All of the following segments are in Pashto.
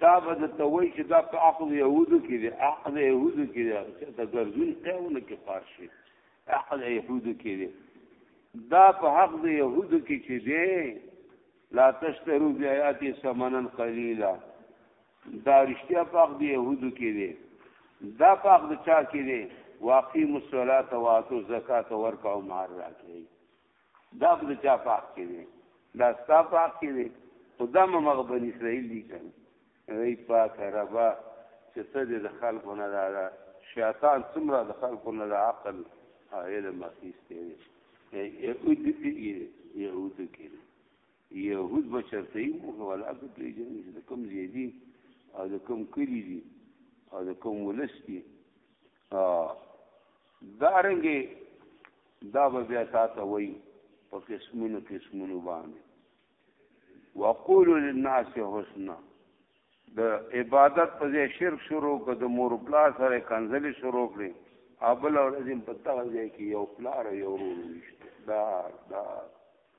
دا به د توي چې دا په عقد يهودو کې دي عقد يهودو کې دي چې دا ګرځون قیونه کې پارشي عقد يهودو کې دي دا په حق د يهودو کې چې دي لا تشترو بیاات ثمنن قليلا دا رښتیا په حق د يهودو کې دي دا په حق د چا کې دي واقیم الصلاة واتو زکات ورکاو مار راکړي دا خو د چا په حق کې دی دا ستا په حق کې دی خو دا مغه بن اسرائیل دي کنه ای پاک ربا چې ته د خلکو نه دا شیطان څومره د خلکو نه د عقل علم اخیستی دی یهود کې یهود کې یهود به چرته یې موږ ولا که پېژنو چې د کوم ځای دي او د کوم کلي دي او د کوم ولس دي دارنګې دا به بیا تا ته وایي په قسمونو قسمونو باندې وقولو للناس حسنا د عبادت په ځای شرک شروع کړ د مور پلا سره کنځلې شروع کړې ابل او لازم په دغه ځای کې یو پلار یو ورور نشته دا دا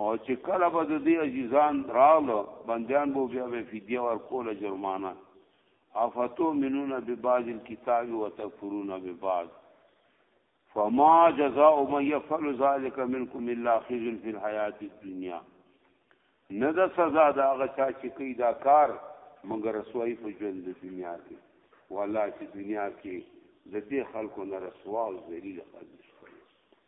او چې کله به د دې عزیزان راغله بندیان به بیا به فدیه ورکوله جرمانه افتو منون ببعض الكتاب وتکفرون ببعض فما جزاء من يفعل ذلك منكم الا خزي في الحياه الدنيا نه د سزا دا غچا چې کوي دا کار مګر رسوایی په ژوند د دنیا کې والله چې دنیا کې د دې خلکو نه رسوا او ذلیل خلک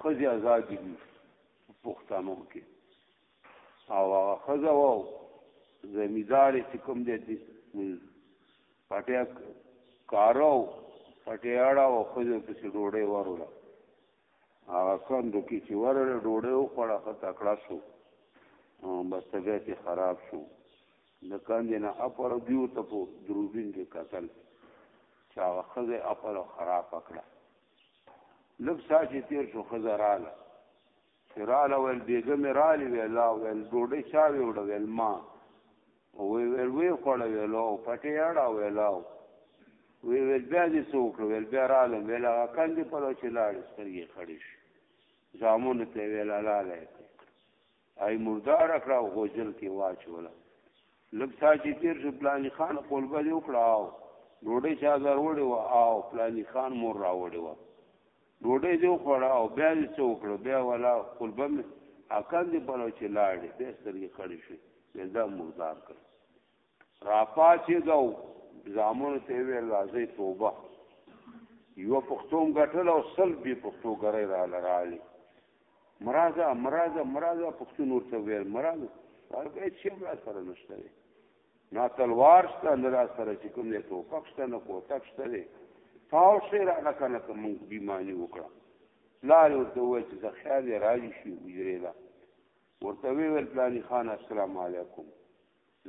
خزي آزادي دي پښتنو کې او هغه خزه وو زمیدار چې کوم دي پټیا کارو پټیاړه او خزه په ډوډۍ وروړه هغه څنګه کې چې وروړه ډوډۍ وخوړه خطا کړه شو بس طبیعت خراب شو د کاندې نه اپر دیو ته په دروبین کې قتل چا خزه اپر خراب کړه لږ سا چې تیر شو خزه رااله چې رااله ویل بیګه مې راالی ویلا ویل ډوډۍ چا ویوړه ویل ما وی ویل وی خوړه ویلو پټې اړه ویلاو وی ویل بیا دې څوک ویل بیا رااله ویل هغه کندې په لو چې لاړې سترګې خړې شي زامونو ته ویل لاله آی مردار کړه او غوجل کې واچوله لږ سا چې تیر شو پلانی خان قلبه دې وکړه او ډوډۍ چا دروړې وه او پلانی خان مور راوړې وه ډوډۍ دې وخوړه او بیا دې څه وکړه بیا ولا قلبه مې اکان دې پلو چې لاړې بیا سترګې خړې شوې بیا دا مردار کړ راپاڅېده او زامنو ته یې ویل راځئ توبه یوه پښتو هم ګټله او سل بې پښتوګرۍ راله راغلې مرازه مرازه مرازه پښتون ورته ویل مرازه هغه هېڅ شی هم را سره نشته دی نه تلوار شته نه را سره چې کوم دی ټوپک شته نه کوتک شته دی تاو شی راله که نه که مونږ بیماني وکړه پلار یې ورته وویل چې زه خیال یې راځي شي حجرې له ورته ویې ویل پلاني خان السلام علیکم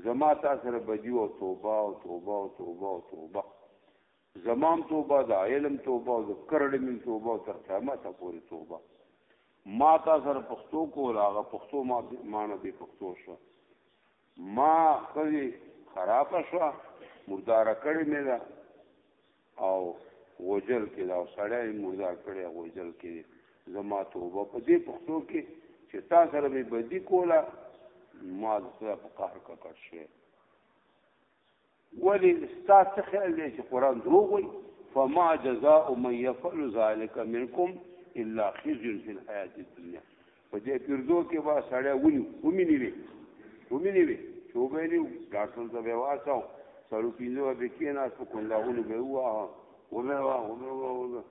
زما تا سره بدی او توبه او توبه او توبه او توبه زمام توبه د علم توبه او د کرړې من توبه او تر قیامت پورې توبه ما تا سره پښتو کول هغه پښتو ما مانه به پښتو شو ما خزي خراب شو مردار کړی مې ده او غوجل کې دا سړی مردار کړی غوجل کې زما توبه په دې پښتو کې چې تا سره به بدی کوله ما د خدای په قهر ککړ شوی ولی ستا څه خیال دی چې قرآن دروغ وایي فما جزاء من يفعل ذلك منكم الا خزي في الحياه الدنيا په دې پرزو کې با سړی ونیو ومې نیوې ومې نیوې چې وبه نیو ډاکټر ته به واچاو سړو پینځو به کېناست په کنداغونو به ووهه ومې وه ومې وه ومې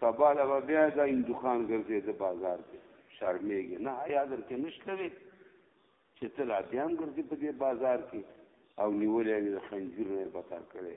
سبا له به بیا دا هندوخان ګرځې د بازار کې شرمېږي نه حیا در کې نشته وي چې ته لا بیا هم ګرځې په دې بازار کې او نیولې د خنجیر نه بتر کړی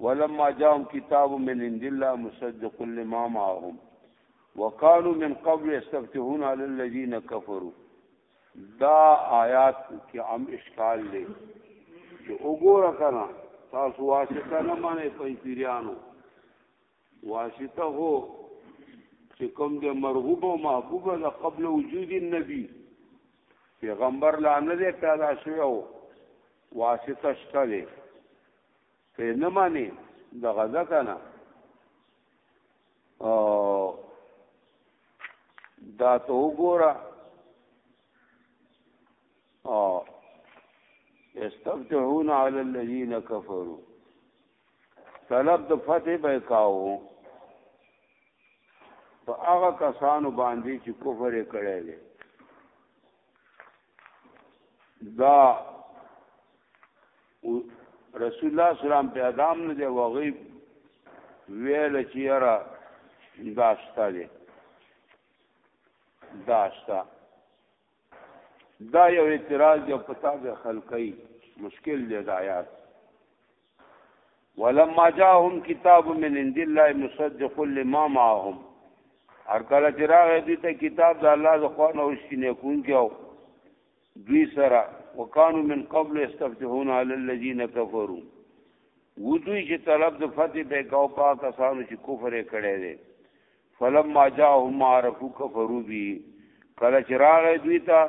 ولما جاءهم کتاب من عند الله مصدق لما معهم وكانوا من قبل يستفتحون على الذين كفروا دا آیات کې هم اشکال دی چې وګوره کنه تاسو واسطه نه معنی پیریانو واسطه هو چې کوم د مرغوب او محبوب د قبل وجود النبي پیغمبر لا نه پیدا شوی واسطه شته ته نه مانی د غزا کنه او دا ته وګوره او استفتحون علی الذین کفروا طلب د فتح به کاو په هغه کسانو باندې چې کفر کړي دي دا رسول الله سلام په ادم نه دی وغي ویل چې را داشتا دی داشتا دا یو اعتراض یو پتا د خلقی مشکل دی د آیات ولما جاءهم کتاب من عند الله مصدق لما معهم هر کله چې راغی دوی ته کتاب د الله د خوا نه وشینه کون کېو دوی سره وکانو من قبل استفتحون علی الذین کفروا و دوی چې طلب د فتح به کاو پا کسانو چې کفر کړي دي فلما جاءهم عرفوا كفروا به کله چې راغی دوی ته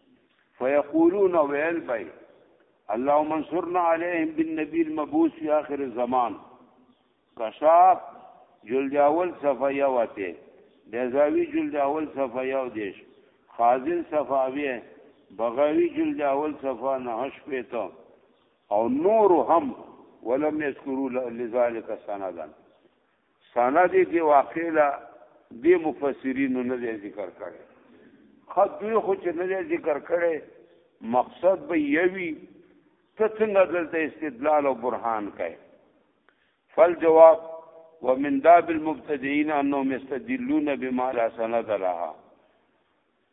فیقولون ویل بای اللهم انصرنا علیهم بالنبی المبعوث فی آخر الزمان کشاف جلد اول صفحه یوته بیزاوی جلد اول صفحه یو دیش خازن صفحه اویه بغاوی جلد اول صفحه نهش پیتا او نور هم ولم یذکروا لذالک سندن سند یې دې واقع له دې مفسرینو نه دی ذکر کړی خو دوی خو چې نه دی ذکر کړی مقصد به یوي ته څنګه دلته استدلال او برهان کوي فل جواب ومن داب المبتدئين انهم يستدلون بما لا سند لها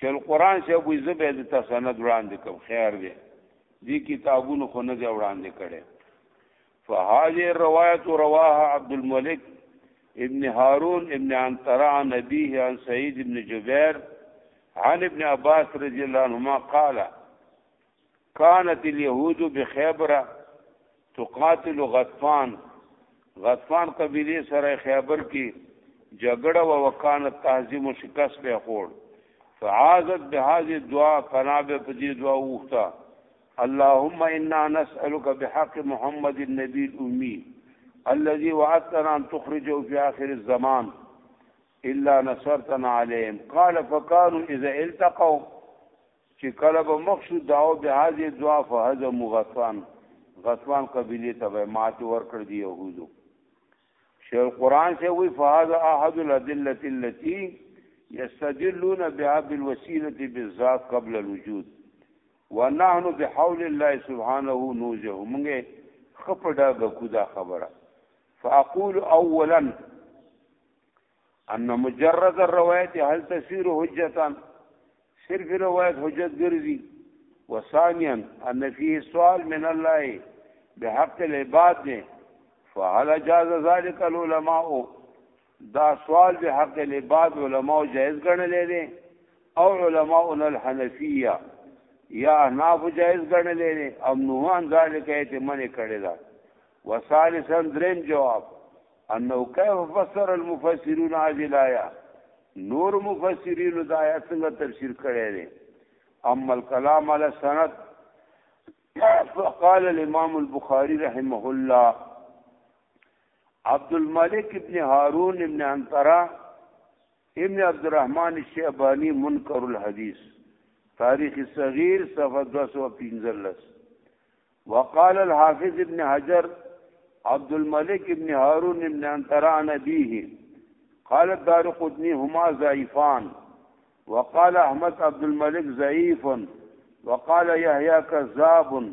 شیخ القرآن صاحب وی زبې د تسند وړاندې کوم خیر دی دې کتابونو خو نه دی وړاندې کړي فهذه الروايه رواها عبد الملك ابن هارون ابن عنترا عن ابيه عن سعيد ابن جبير عن ابن عباس رضي الله عنهما قال کانت اليهود بخیبر تقاتل غطفان غطفان قبیله سره خیبر کې جګړه و وکانه تهذیب او شکست په خور فعازت به هذه دعا فنا به په دې دعا وخته اللهم انا نسالک بحق محمد النبي الامي الذي وعدتنا ان تخرجه في اخر الزمان الا نصرتنا عليهم قال فكانوا اذا التقوا چې کله به مخ شو داو به هذه دعا فهزم غطفان غطفان قبیله ته به ماته ورکړ دی يهودو شیخ قران سے وی فهذا احد الادله التي يستدلون بها بالوسيله بالذات قبل الوجود ونحن بحول الله سبحانه نوزه مونږه خپډه غکو دا خبره فاقول اولا ان مجرد الروایت هل تسیر حجتا صرف روایت حجت ګرځي وثانيا ان فيه سوال من الله بحق العباد نه فهل جاز ذلك العلماء دا سوال به حق العباد علماء جائز ګڼل دي او علماء الحنفيه یا احناف جائز ګڼل دي او نوان ذلك ایت منه کړی دا وثالثا دریم جواب انه کیف فسر المفسرون هذه الايه نور مفسرین دا آیات څنګه تفسیر کړي دي اما الكلام على السند فقال الامام البخاري رحمه الله عبد الملك ابن هارون ابن انطرا ابن عبد الرحمن الشيباني منكر الحديث تاریخ صغیر صفحه 215 وقال الحافظ ابن حجر عبد الملك ابن هارون ابن انطرا عن ابيه قال الدار قدني هما ضعيفان وقال أحمد عبد الملك ضعيف وقال يحيى كذاب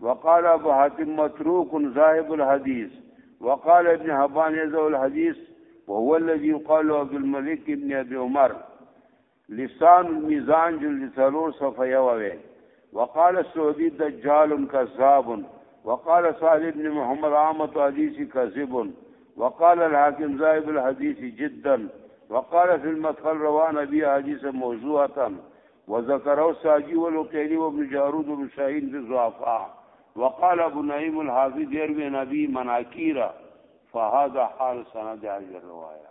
وقال أبو حاتم متروك ذاهب الحديث وقال ابن حبان يزو الحديث وهو الذي يقال عبد الملك ابن أبي عمر لسان الميزان جلد ثلور صفيوه وقال السعودي دجال كذاب وقال صالح بن محمد عامة حديث كذب وقال الحاكم زائد الحديث جدا وقال في المدخل روان أبي حديث موضوعة وذكره الساجي والوكيلي وابن جارود وابن شاهين في الزعفاء وقال ابو نعيم الحافظ يروي نبي مناكيرا فهذا حال سند هذه الروايه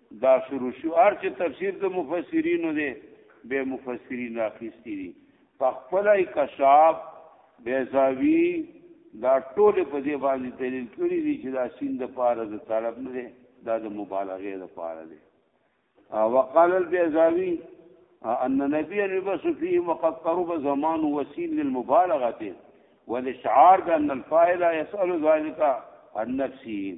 دا شروع شو هر چې تفسیر د مفسرینو دی به مفسرین راخستی دي په خپل کشاف بیزاوی دا ټول په دې باندې دلیل کړی دی چې دا سین د پاره د طلب نه دی دا د مبالغه د پاره دی وقال البيزاوي ان نبي البس فيه وقد قرب زمان وسيل للمبالغه والاشعار بان الفاعل يسال ذلك عن نفسه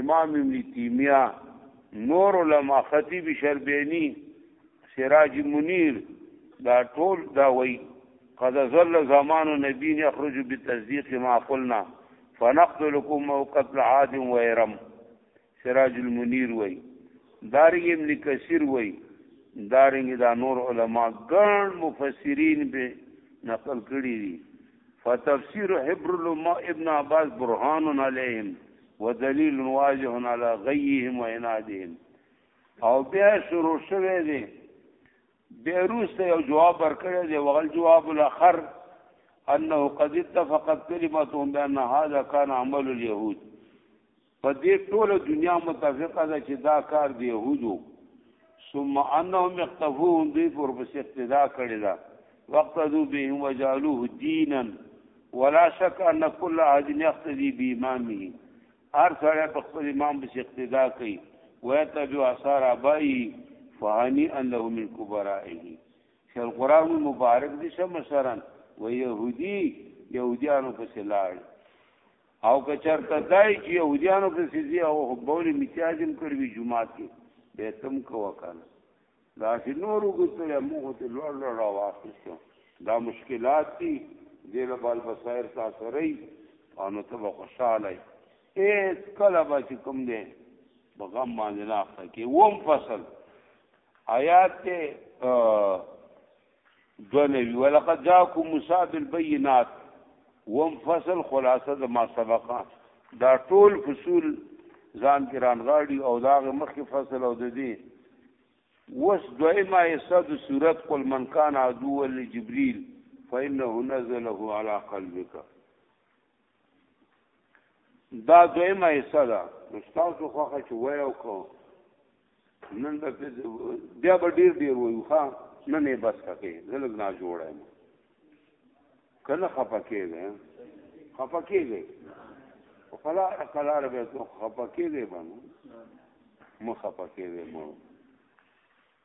امام ابن تیمیه نور علما خطیب شربینی سراج منیر دا ټول دا وی قد ظل زمان نبی یخرج بالتصدیق ما قلنا فنقتلكم قتل عاد و ارم سراج المنیر وای دارنګ ابن کثیر وای دارنګ دا نور علما ګڼ مفسرین به نقل کړی دي فتفسیر حبر الامه ابن عباس برهان علیهم ودلیل واضح علی غیهم وعنادهم او بیا شروع شوه دی بیا روسته یو جواب ورکړی دی وغل جواب الاخر انه قد اتفقت كلمتهم بان هذا كان عمل اليهود په دې ټوله دنیا متفقه ده چې دا کار د یهودو ثم انهم اقتفوهم دوی پر پس اقتدا کړی دا وقت ذو بهم وجعلوه دینا ولا شک ان كل احد يقتدي بامامه هر سره په خپل امام پس اقتدا کوي ويتبع اثار ابائي فهني ان له من كبرائه شر قران مبارک دي شمشرن ويهودي يهوديانو پس لاړ او که چرته دای چې يهوديانو په سيزي او حبول امتیاز هم کړی وي جمعات کې به تم کو وکنه دا چې نور وګتل موږ ته لوړ لوړ واخیستو دا مشکلات دي دې له بال بصائر تاسو رہی او نو ته خوشاله ایس کله به چې کوم دی بغم باندې نه اخته کې ووم فصل آیات ته دو نوی ولقد جاکم موسی بالبینات وم فصل خلاصه د ما سبقه دا ټول فصول ځان کې رانغاړي او دا مخکې فصل او د دې وس دویما ایسا د صورت قل من کان عدو لجبريل فإنه نزله على قلبك دا دویمه حصہ ده نو تاسو خوخه چې وای او کو نن به بیا به ډیر ډیر وایو ښا نه نه بس کړي زلګ نه جوړه ما کله خپکیږي خپکیږي او کلا کلا به تو خپکیږي باندې مخ خپکیږي مو